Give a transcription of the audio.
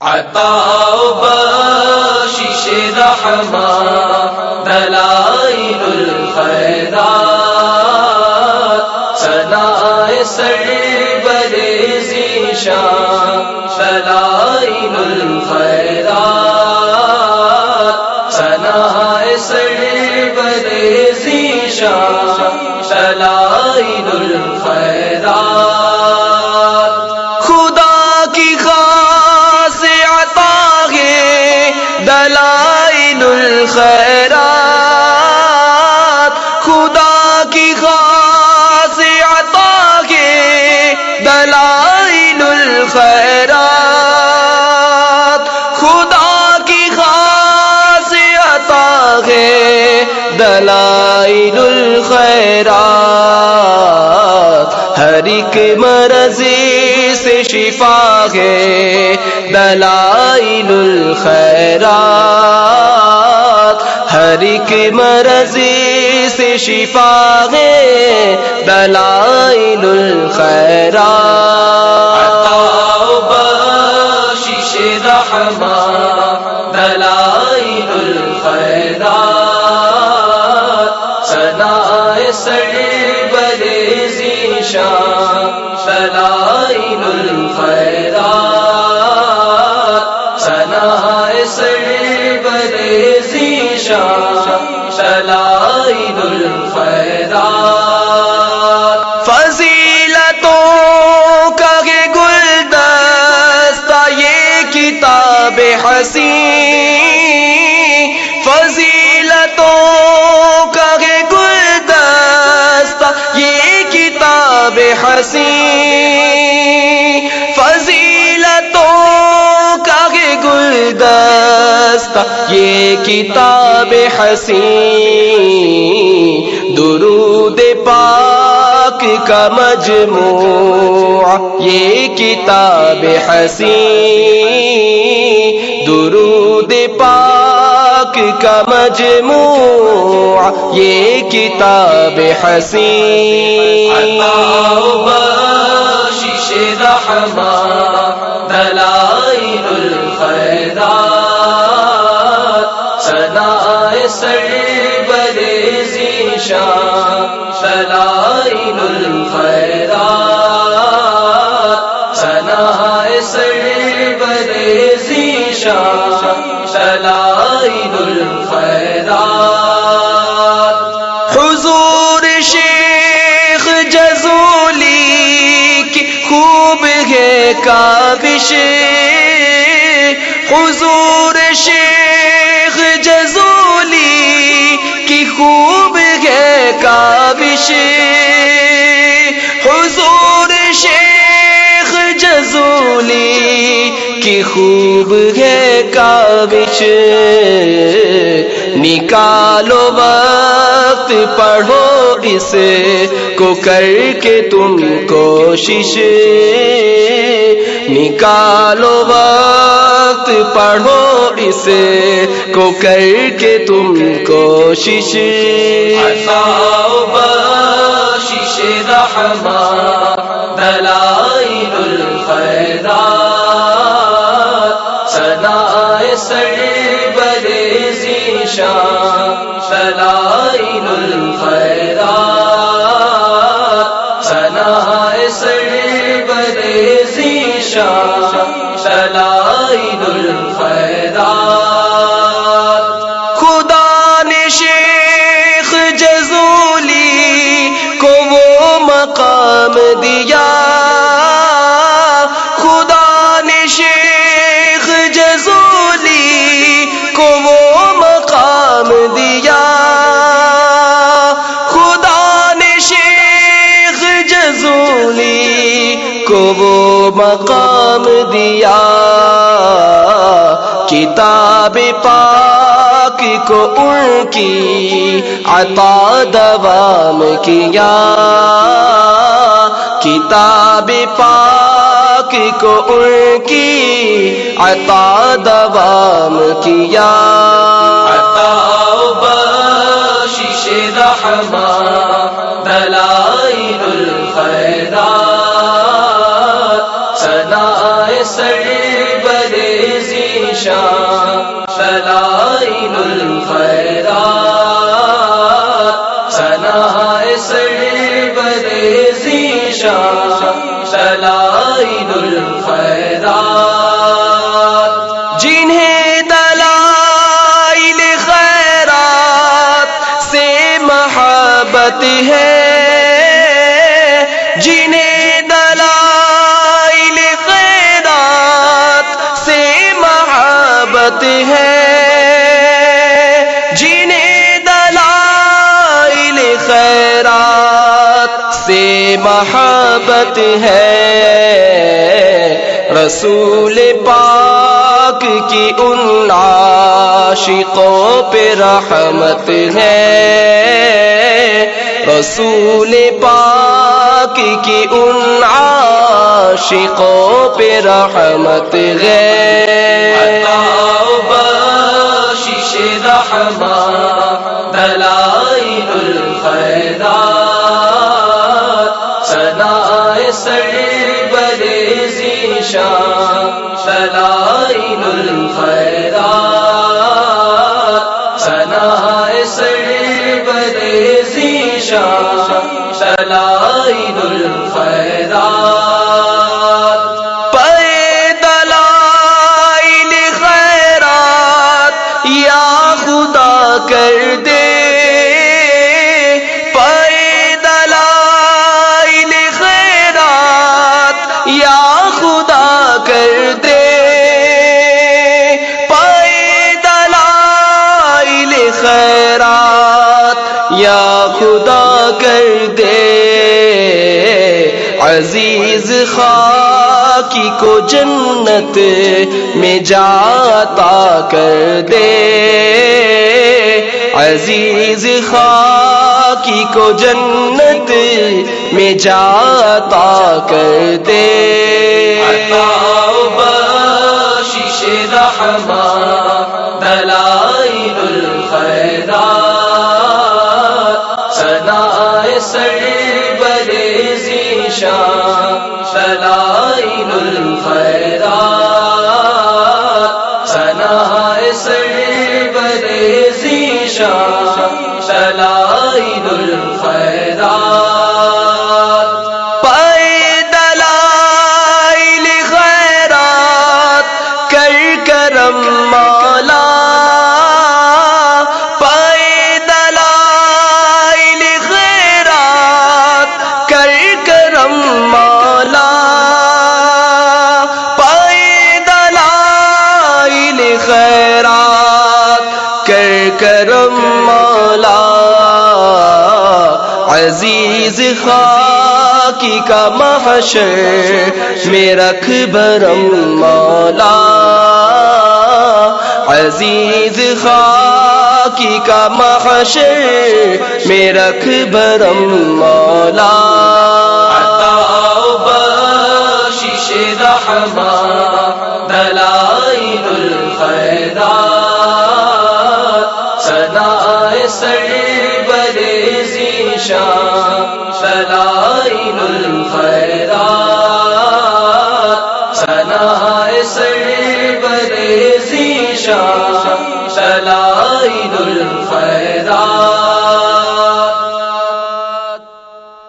عطا بخشش رحمہ دلائل الخیرات سنا سر بر زیشان دلائل الخیرات، خدا کی خاص عطا ہے دلائل الخیرات، خدا کی خاص عطا ہے دلائل الخیرات۔ ہر ایک مرض سے شفا ہے، دلائل الخیرات۔ ہر ایک مرض سے شفا ہے، دلائل الخیرات۔ بخشش رحمہ دلائل الخیرات سر برے ذیشان دلائل الخیرات۔ سنا سر برے ذیشان کتاب فضیلتوں کا گلدستہ، یہ کتاب حسین، درود پاک کا مجموعہ، یہ کتاب حسین، درود پاک کا مجموعہ، یہ کتاب حسین۔ بخشش رحمہ دلائل الخیرات سنا سر برے ذیشان دلائل الخیرات۔ سنا سر برے الخیرات۔ حضور شیخ جزولی کی خوب ہے کابش۔ حضور شیخ جزولی کی خوب ہے کابش۔ کی خوب ہے کابش نکالو وقت، پڑھو اس کو کر کے تم کوشش۔ نکالو وقت، پڑھو اس کو کر کے تم کوشش۔ بخشش رحمہ سر برے ذیشان دلائل الخیرات سنا سر برے ذیشان دلائل الخیرات خدا نے شیخ جزولی کو وہ مقام دیا کو وہ مقام دیا، کتاب پاک کو ان کی عطا دوام کیا۔ کتاب پاک کو ان کی عطا دوام کیا۔ عطا بخشش رحمہ دلائل الخیرات سر بر شاہ شلا محبت ہے۔ رسول پاک کی ان عاشقوں پہ رحمت ہے۔ رسول پاک کی ان عاشقوں پہ رحمت ہے۔ بخشش رحمان الخیرات سر بر ذیشان دلائل کر دے۔ عزیز خاکی کو جنت میں جاتا کر دے۔ عزیز خاکی کو جنت میں جاتا کر دے۔ بخشش رحمان سر بر ذیشان دلائل الخیرات سنا سر بر ذیشان دلائل الخیرات کرم مولا، عزیز خاکی کا محشر، میں رکھ برم مولا۔ عزیز خاکی کا محشر، میں رکھ برم مولا۔ سر بر ذیشا